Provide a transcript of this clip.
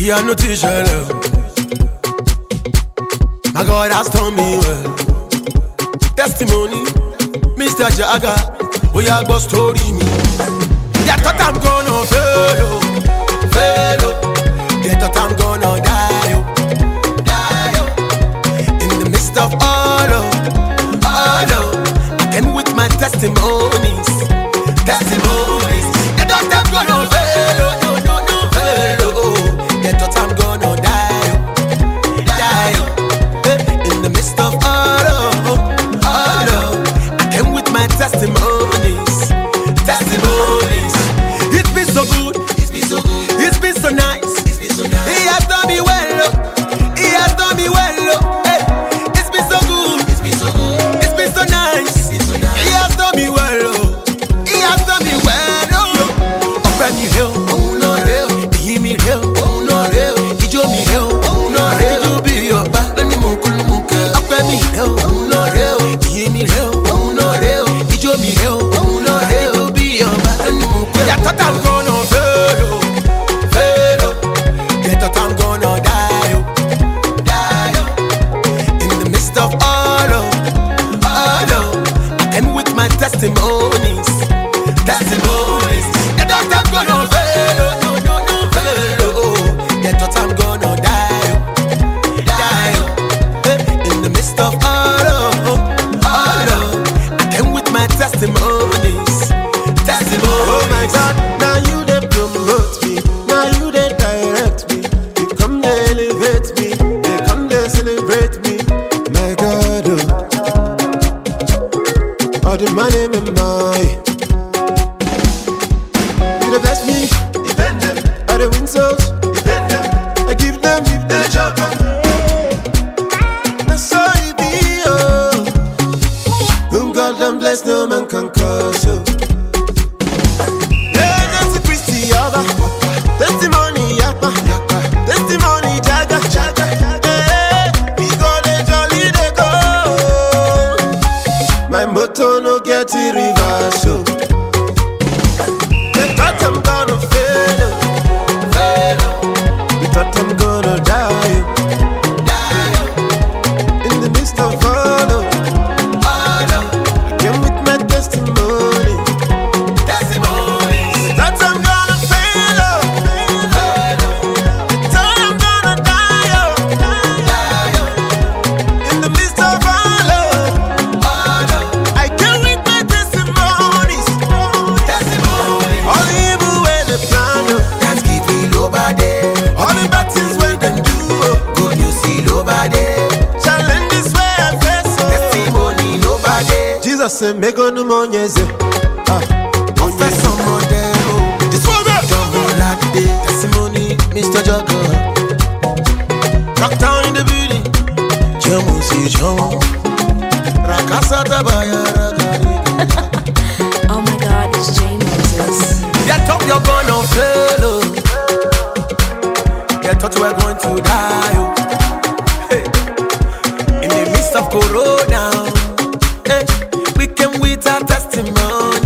He had no t-shirt left. My God has told me well. Testimony, Mr. Jagger, we are going story me. They thought I'm gonna fail, fail. They thought I'm gonna die, die. In the midst of all, of, all, of, I came with my testimonies, testimonies. They thought I'm gonna fail. my name and my. You the best me, defend them. I give them, give oh. Whom God bless, no man can curse, oh. dirty river. say make on the money say ah testimony Mr. Jago rock down in the building. Jamu si jamu rakasa tabaya oh my God it's James Moses yeah talk you're gonna fail oh. Yeah were going to die oh. Hey. İn the midst of corona. We came with our testimony.